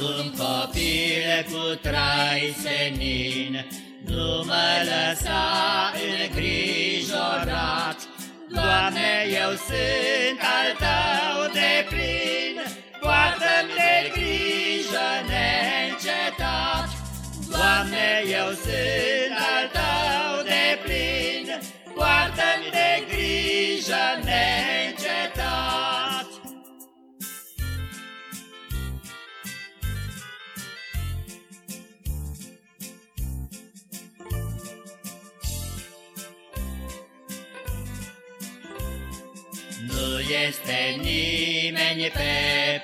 un copil cu trai senin, Nu mă lăsa îngrijorat, Doamne, eu sunt al Tău de plin, Poartă-mi de grijă neîncetat. Doamne, eu sunt este nimeni pe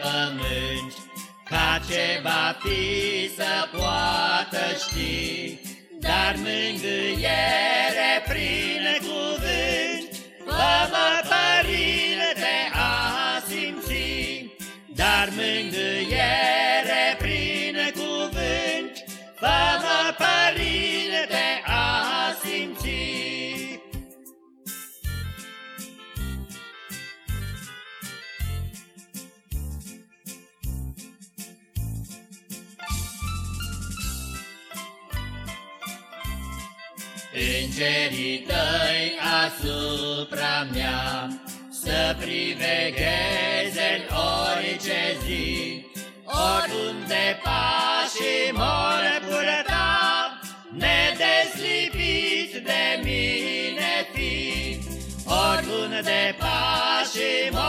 pământ Ca ce va fi să poată ști. Dar mângâiere prin cuvânt Fă-mă, Părinte, a simți Dar mângâiere Îngerii tăi asupra mea Să privegheze în orice zi. Oriunde pașii mor purta Nedeslipiți de mine fi. Oriunde pașii mor